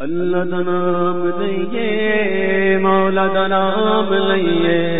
اللہ دام لئیے مولا دام لئیے۔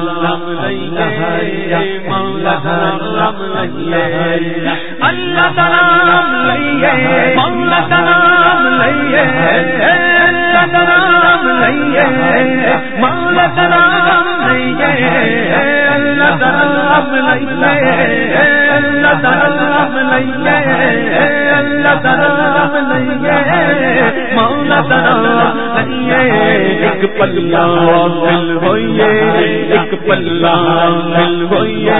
اللہ اللہ اللہ ترام لئیے مولا ترام لئیے ایک پلا مل ہوئیے ایک پلا مل ہوئیے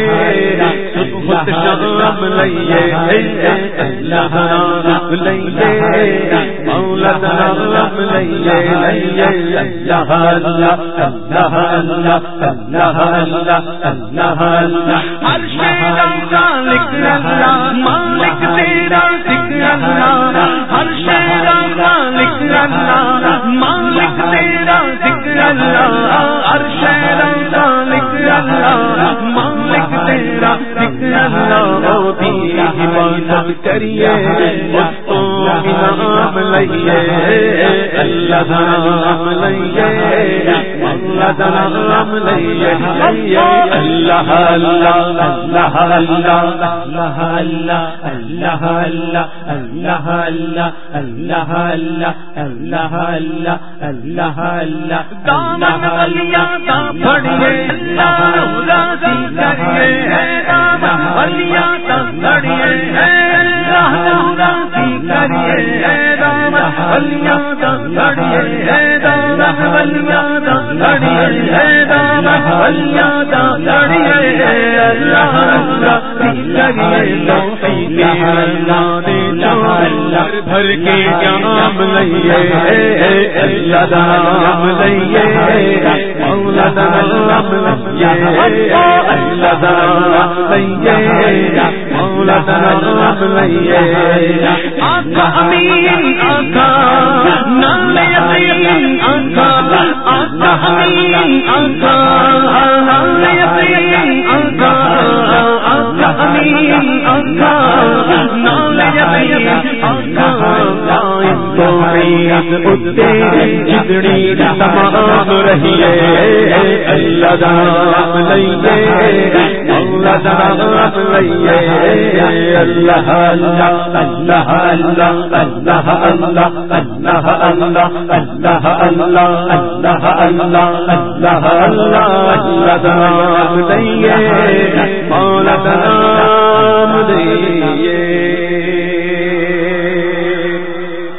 شام لئیے اللہ رام لئیے مولا رام لئیے اللہ اللہ اللہ اللہ اللہ اللہ اللہ اللہ ہر شیرم کا لکھ اللہ مالک تیرا اللہ مالک تیرا ذکر اللہ ہر شیرم اللہ، مالک تیرا ذکر اللہ بھی کریے، اس کو نام لئیے اللہ نام لئیے اللہ نام لئیے اللہ اللہ اللہ اللہ اللہ اللہ اللہ اللہ اللہ اللہ اللہ اللہ اللہ اللہ اللہ اللہ دامن بلیا دام پڑیے دامن بلیا دام پڑیے اللہ کریے بلیا لڑی ہے دانا ہے دانا بلیا لڑی ہے اللہ اللہ بھر کے جام لئیے اللہ دام لئیے اللہ دام لئیے اللہ تمام رہیے اللہ دام لئیے اللہ دام لئیے اللہ اللہ اللہ اللہ اللہ اللہ اللہ اللہ اللہ اللہ اللہ اللہ اللہ اللہ اللہ دام لئیے مولا دام لئیے